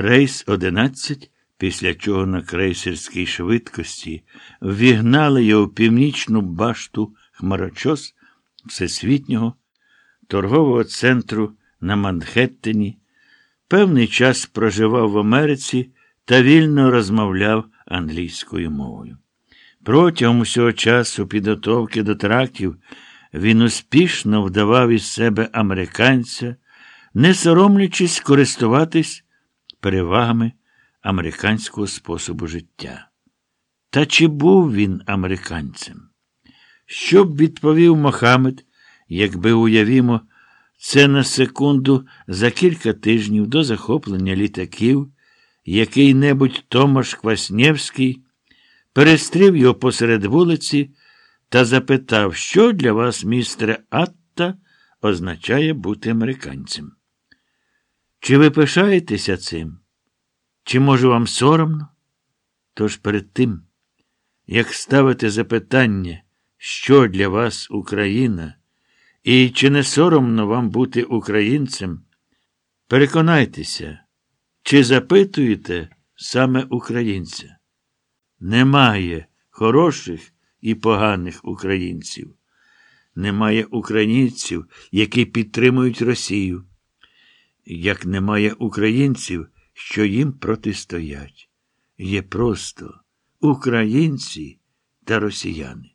Рейс 11, після чого на крейсерській швидкості ввігнали його в північну башту хмарочос Всесвітнього торгового центру на Манхеттені, певний час проживав в Америці та вільно розмовляв англійською мовою. Протягом усього часу підготовки до трактів він успішно вдавав із себе американця, не соромлячись користуватись перевагами американського способу життя. Та чи був він американцем? Що б відповів Мохамед, якби уявімо, це на секунду за кілька тижнів до захоплення літаків, який-небудь Томаш Кваснєвський перестрів його посеред вулиці та запитав, що для вас, містере Атта, означає бути американцем. Чи ви пишаєтеся цим? Чи, може, вам соромно? Тож перед тим, як ставити запитання, що для вас Україна, і чи не соромно вам бути українцем, переконайтеся, чи запитуєте саме українця. Немає хороших і поганих українців. Немає українців, які підтримують Росію. Як немає українців, що їм протистоять. Є просто українці та росіяни.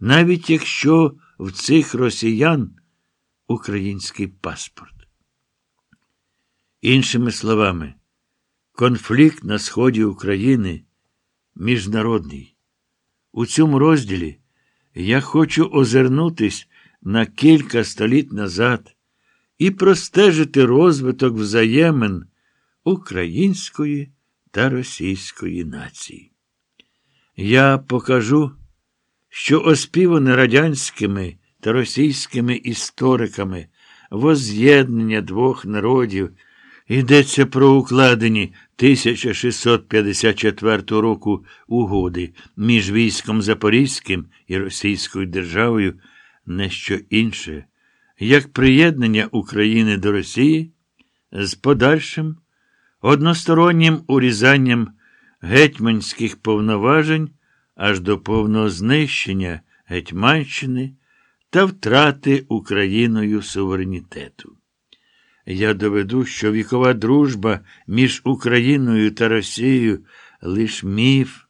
Навіть якщо в цих росіян український паспорт. Іншими словами, конфлікт на сході України міжнародний. У цьому розділі я хочу озирнутись на кілька століть назад і простежити розвиток взаємин української та російської нації. Я покажу, що оспіване радянськими та російськими істориками воз'єднання двох народів йдеться про укладені 1654 року угоди між військом Запорізьким і Російською державою не що інше, як приєднання України до Росії з подальшим одностороннім урізанням гетьманських повноважень аж до повного знищення Гетьманщини та втрати Україною суверенітету. Я доведу, що вікова дружба між Україною та Росією лиш міф,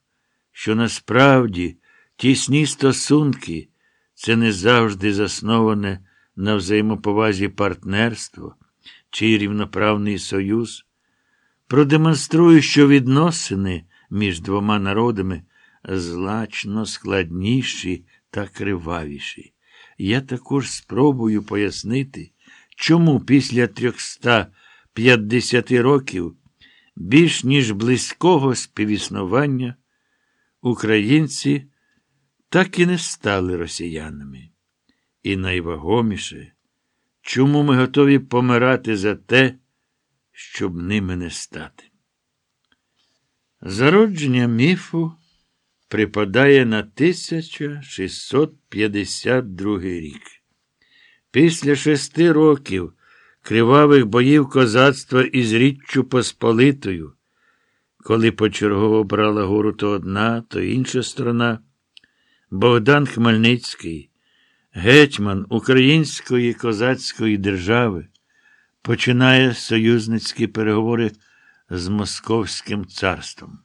що насправді тісні стосунки це не завжди засноване на взаємоповазі партнерство чи рівноправний союз. Продемонструю, що відносини між двома народами злачно складніші та кривавіші. Я також спробую пояснити, чому після 350 років більш ніж близького співіснування українці так і не стали росіянами. І найвагоміше, чому ми готові помирати за те, щоб ними не стати. Зародження міфу припадає на 1652 рік. Після шести років кривавих боїв козацтва із Річчю Посполитою, коли почергово брала гору то одна, то інша сторона, Богдан Хмельницький, гетьман Української козацької держави, починає союзницькі переговори з Московським царством.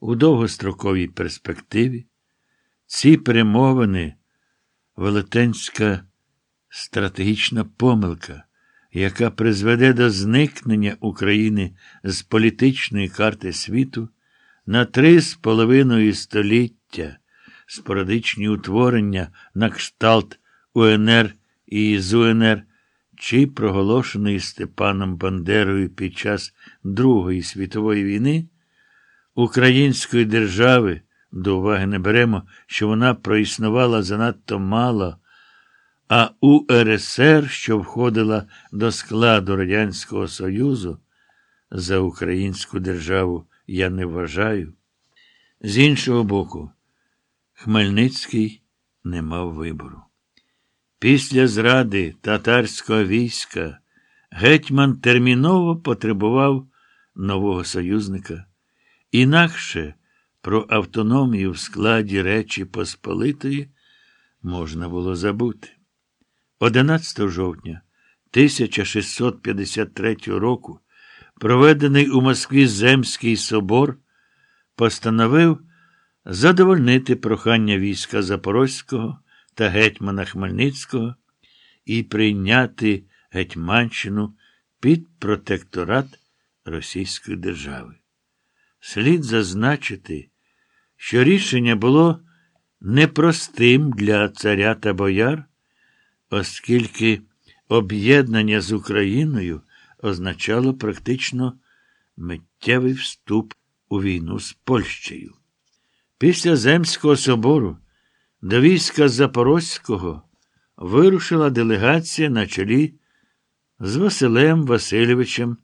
У довгостроковій перспективі ці перемовини велетенська стратегічна помилка, яка призведе до зникнення України з політичної карти світу на три з половиною століття, спорадичні утворення на кшталт УНР і з УНР, чи проголошеної Степаном Бандерою під час Другої світової війни, української держави до уваги не беремо, що вона проіснувала занадто мало а УРСР, що входила до складу Радянського Союзу, за українську державу я не вважаю. З іншого боку, Хмельницький не мав вибору. Після зради татарського війська гетьман терміново потребував нового союзника, інакше про автономію в складі Речі Посполитої можна було забути. 11 жовтня 1653 року проведений у Москві Земський собор постановив задовольнити прохання війська Запорозького та гетьмана Хмельницького і прийняти Гетьманщину під протекторат Російської держави. Слід зазначити, що рішення було непростим для царя та бояр, оскільки об'єднання з Україною означало практично миттєвий вступ у війну з Польщею. Після Земського собору до війська Запорозького вирушила делегація на чолі з Василем Васильовичем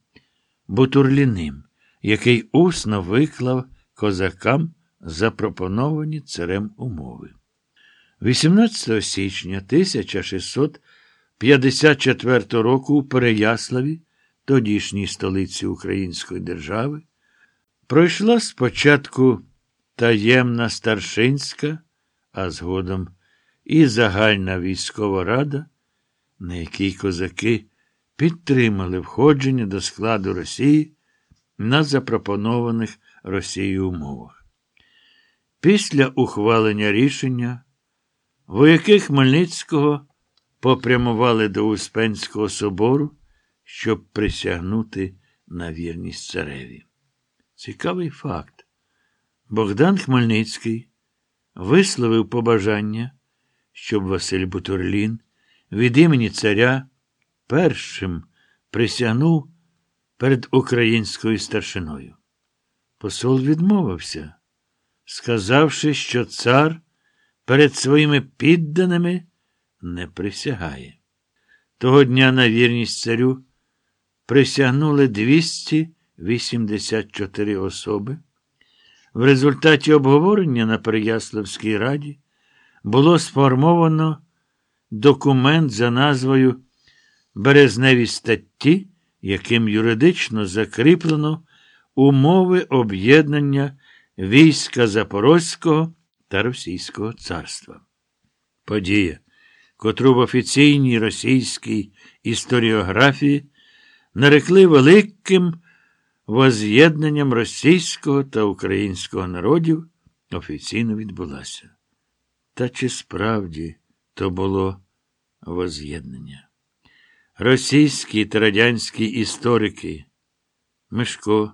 Бутурліним, який усно виклав козакам запропоновані царем умови. 18 січня 1654 року у Переяславі, тодішній столиці Української держави, пройшла спочатку таємна старшинська, а згодом і загальна військова рада, на якій козаки підтримали входження до складу Росії на запропонованих Росією умовах. Після ухвалення рішення вояки Хмельницького попрямували до Успенського собору, щоб присягнути на вірність цареві. Цікавий факт. Богдан Хмельницький висловив побажання, щоб Василь Бутурлін від імені царя першим присягнув перед українською старшиною. Посол відмовився, сказавши, що цар перед своїми підданими не присягає. Того дня на вірність царю присягнули 284 особи. В результаті обговорення на Переяславській раді було сформовано документ за назвою Березневі статті, яким юридично закріплено умови об'єднання війська Запорозького та Російського царства. Подія, котру в офіційній російській історіографії нарекли великим воз'єднанням російського та українського народів, офіційно відбулася. Та чи справді то було воз'єднання? Російські та радянські історики Мишко,